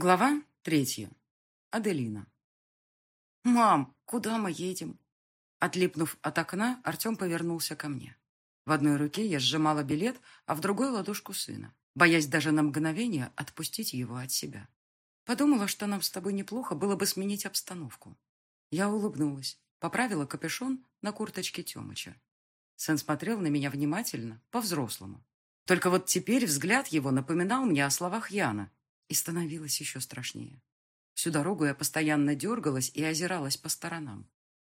Глава третья. Аделина. «Мам, куда мы едем?» Отлипнув от окна, Артем повернулся ко мне. В одной руке я сжимала билет, а в другой — ладошку сына, боясь даже на мгновение отпустить его от себя. Подумала, что нам с тобой неплохо было бы сменить обстановку. Я улыбнулась, поправила капюшон на курточке Темыча. Сын смотрел на меня внимательно, по-взрослому. Только вот теперь взгляд его напоминал мне о словах Яна — и становилось еще страшнее. Всю дорогу я постоянно дергалась и озиралась по сторонам.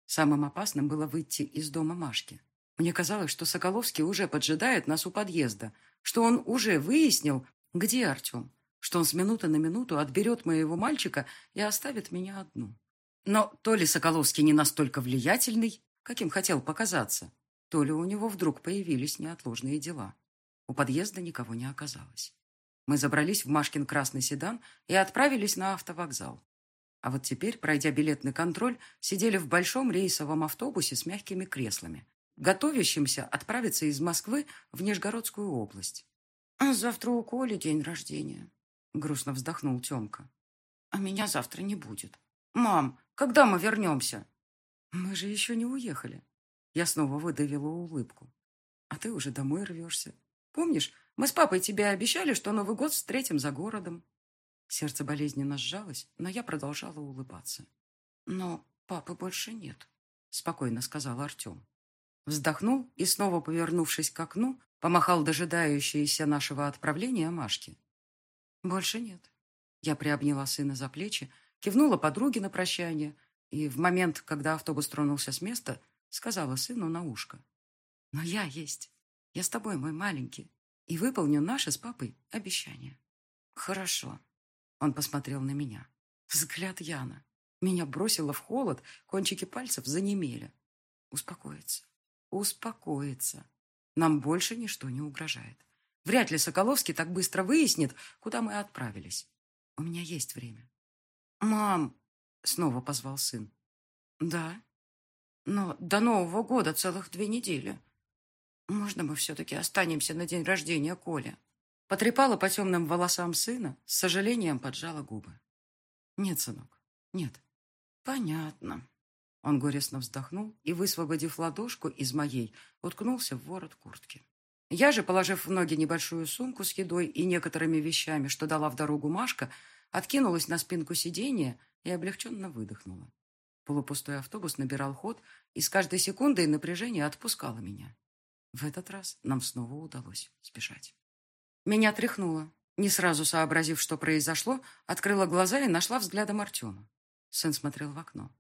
Самым опасным было выйти из дома Машки. Мне казалось, что Соколовский уже поджидает нас у подъезда, что он уже выяснил, где Артем, что он с минуты на минуту отберет моего мальчика и оставит меня одну. Но то ли Соколовский не настолько влиятельный, каким хотел показаться, то ли у него вдруг появились неотложные дела. У подъезда никого не оказалось. Мы забрались в Машкин красный седан и отправились на автовокзал. А вот теперь, пройдя билетный контроль, сидели в большом рейсовом автобусе с мягкими креслами, готовящимся отправиться из Москвы в Нижегородскую область. «А завтра у Коли день рождения», — грустно вздохнул Темка. «А меня завтра не будет. Мам, когда мы вернемся?» «Мы же еще не уехали». Я снова выдавила улыбку. «А ты уже домой рвешься. Помнишь, мы с папой тебе обещали, что Новый год встретим за городом. Сердце болезненно сжалось, но я продолжала улыбаться. Но папы больше нет, спокойно сказал Артем. Вздохнул и, снова повернувшись к окну, помахал дожидающейся нашего отправления Машке. «Больше нет». Я приобняла сына за плечи, кивнула подруге на прощание и в момент, когда автобус тронулся с места, сказала сыну на ушко. «Но я есть. Я с тобой, мой маленький и выполню наше с папой обещание. Хорошо. Он посмотрел на меня. Взгляд Яна. Меня бросило в холод, кончики пальцев занемели. Успокоиться. Успокоиться. Нам больше ничто не угрожает. Вряд ли Соколовский так быстро выяснит, куда мы отправились. У меня есть время. «Мам!» — снова позвал сын. «Да. Но до Нового года целых две недели. «Можно мы все-таки останемся на день рождения Коля?» Потрепала по темным волосам сына, с сожалением поджала губы. «Нет, сынок, нет». «Понятно». Он горестно вздохнул и, высвободив ладошку из моей, уткнулся в ворот куртки. Я же, положив в ноги небольшую сумку с едой и некоторыми вещами, что дала в дорогу Машка, откинулась на спинку сиденья и облегченно выдохнула. Полупустой автобус набирал ход, и с каждой секундой напряжение отпускало меня. В этот раз нам снова удалось сбежать. Меня тряхнуло. Не сразу сообразив, что произошло, открыла глаза и нашла взглядом Артема. Сын смотрел в окно.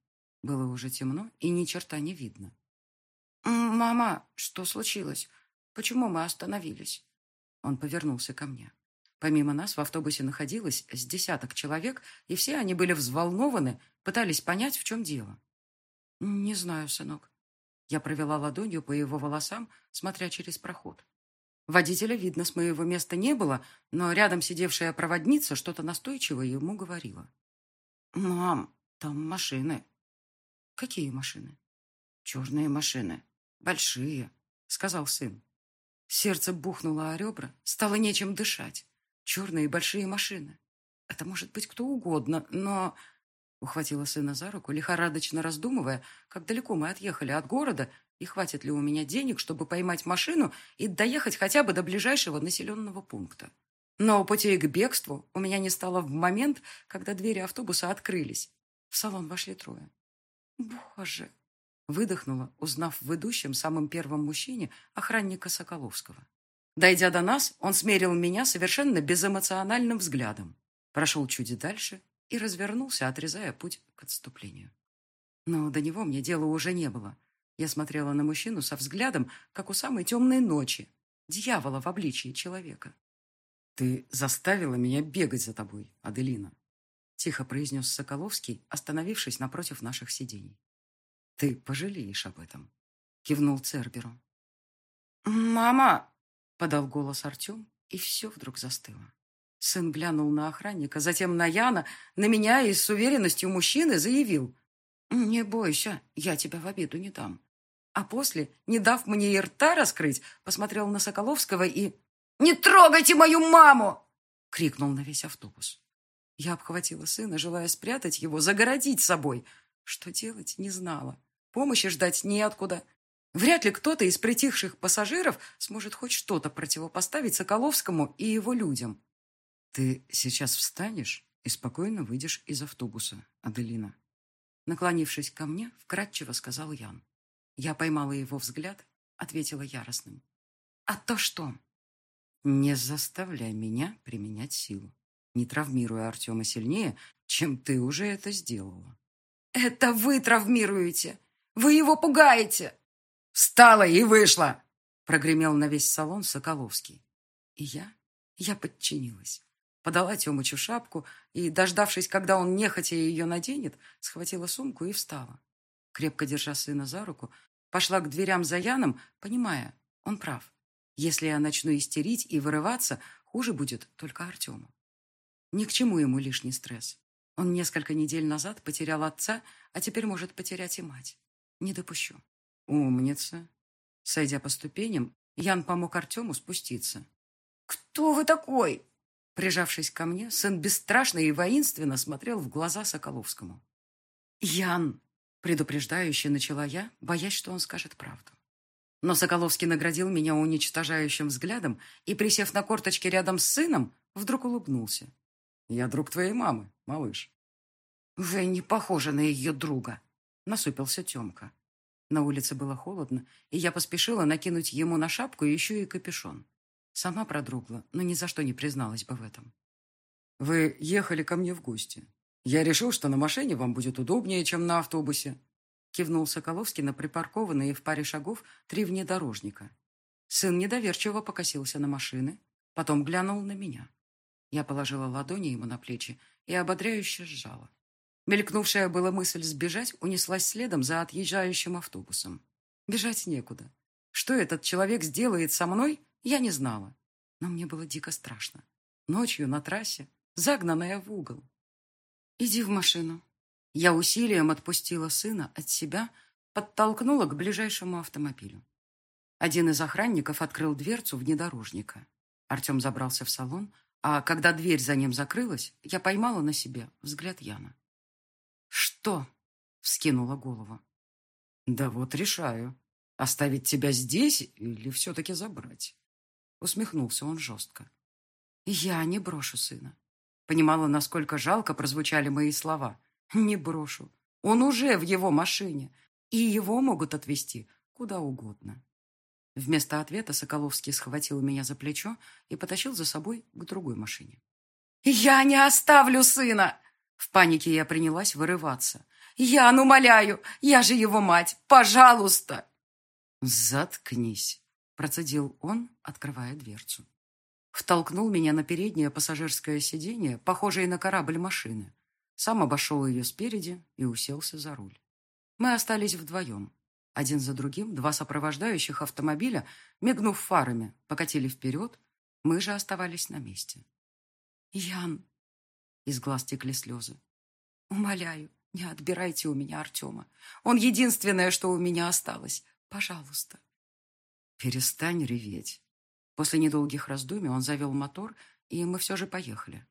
Было уже темно и ни черта не видно. «Мама, что случилось? Почему мы остановились?» Он повернулся ко мне. Помимо нас в автобусе находилось с десяток человек, и все они были взволнованы, пытались понять, в чем дело. «Не знаю, сынок. Я провела ладонью по его волосам, смотря через проход. Водителя, видно, с моего места не было, но рядом сидевшая проводница что-то настойчиво ему говорила. «Мам, там машины». «Какие машины?» «Черные машины. Большие», — сказал сын. Сердце бухнуло о ребра, стало нечем дышать. Черные большие машины. Это может быть кто угодно, но Ухватила сына за руку, лихорадочно раздумывая, как далеко мы отъехали от города и хватит ли у меня денег, чтобы поймать машину и доехать хотя бы до ближайшего населенного пункта. Но путей к бегству у меня не стало в момент, когда двери автобуса открылись. В салон вошли трое. «Боже!» — выдохнула, узнав в идущем самым первым мужчине охранника Соколовского. Дойдя до нас, он смерил меня совершенно безэмоциональным взглядом. Прошел чуть дальше и развернулся, отрезая путь к отступлению. Но до него мне дела уже не было. Я смотрела на мужчину со взглядом, как у самой темной ночи, дьявола в обличии человека. «Ты заставила меня бегать за тобой, Аделина», — тихо произнес Соколовский, остановившись напротив наших сидений. «Ты пожалеешь об этом», — кивнул Церберу. «Мама!» — подал голос Артем, и все вдруг застыло. Сын глянул на охранника, затем на Яна, на меня и с уверенностью мужчины заявил. «Не бойся, я тебя в обиду не дам». А после, не дав мне и рта раскрыть, посмотрел на Соколовского и... «Не трогайте мою маму!» — крикнул на весь автобус. Я обхватила сына, желая спрятать его, загородить собой. Что делать, не знала. Помощи ждать неоткуда. Вряд ли кто-то из притихших пассажиров сможет хоть что-то противопоставить Соколовскому и его людям. «Ты сейчас встанешь и спокойно выйдешь из автобуса, Аделина». Наклонившись ко мне, вкратчиво сказал Ян. Я поймала его взгляд, ответила яростным. «А то что?» «Не заставляй меня применять силу, не травмируя Артема сильнее, чем ты уже это сделала». «Это вы травмируете! Вы его пугаете!» «Встала и вышла!» Прогремел на весь салон Соколовский. И я, я подчинилась. Подала Темычу шапку и, дождавшись, когда он нехотя ее наденет, схватила сумку и встала. Крепко держа сына за руку, пошла к дверям за Яном, понимая, он прав. Если я начну истерить и вырываться, хуже будет только Артему. Ни к чему ему лишний стресс. Он несколько недель назад потерял отца, а теперь может потерять и мать. Не допущу. Умница. Сойдя по ступеням, Ян помог Артему спуститься. «Кто вы такой?» Прижавшись ко мне, сын бесстрашно и воинственно смотрел в глаза Соколовскому. «Ян!» — предупреждающе начала я, боясь, что он скажет правду. Но Соколовский наградил меня уничтожающим взглядом и, присев на корточки рядом с сыном, вдруг улыбнулся. «Я друг твоей мамы, малыш». «Вы не похожи на ее друга», — насупился Темка. На улице было холодно, и я поспешила накинуть ему на шапку еще и капюшон. Сама продрогла, но ни за что не призналась бы в этом. «Вы ехали ко мне в гости. Я решил, что на машине вам будет удобнее, чем на автобусе», кивнул Соколовский на припаркованные в паре шагов три внедорожника. Сын недоверчиво покосился на машины, потом глянул на меня. Я положила ладони ему на плечи и ободряюще сжала. Мелькнувшая была мысль сбежать унеслась следом за отъезжающим автобусом. Бежать некуда. Что этот человек сделает со мной, я не знала, но мне было дико страшно. Ночью на трассе, загнанная в угол. «Иди в машину». Я усилием отпустила сына от себя, подтолкнула к ближайшему автомобилю. Один из охранников открыл дверцу внедорожника. Артем забрался в салон, а когда дверь за ним закрылась, я поймала на себе взгляд Яна. «Что?» — вскинула голову. «Да вот решаю, оставить тебя здесь или все-таки забрать?» Усмехнулся он жестко. «Я не брошу сына». Понимала, насколько жалко прозвучали мои слова. «Не брошу. Он уже в его машине, и его могут отвезти куда угодно». Вместо ответа Соколовский схватил меня за плечо и потащил за собой к другой машине. «Я не оставлю сына!» В панике я принялась вырываться. «Ян, умоляю! Я же его мать! Пожалуйста!» «Заткнись!» Процедил он, открывая дверцу. Втолкнул меня на переднее пассажирское сиденье, похожее на корабль машины. Сам обошел ее спереди и уселся за руль. Мы остались вдвоем. Один за другим два сопровождающих автомобиля, мигнув фарами, покатили вперед. Мы же оставались на месте. «Ян!» Из глаз текли слезы. «Умоляю, не отбирайте у меня Артема. Он единственное, что у меня осталось. Пожалуйста». «Перестань реветь». После недолгих раздумий он завел мотор, и мы все же поехали.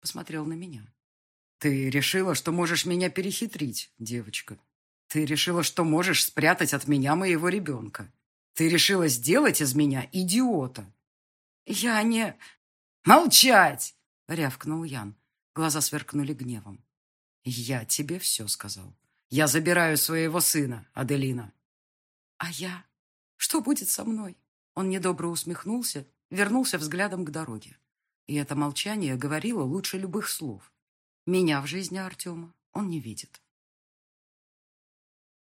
Посмотрел на меня. «Ты решила, что можешь меня перехитрить, девочка. Ты решила, что можешь спрятать от меня моего ребенка. Ты решила сделать из меня идиота». «Я не...» «Молчать!» — рявкнул Ян. Глаза сверкнули гневом. «Я тебе все сказал. Я забираю своего сына, Аделина». «А я...» Что будет со мной? Он недобро усмехнулся, вернулся взглядом к дороге. И это молчание говорило лучше любых слов. Меня в жизни Артема он не видит.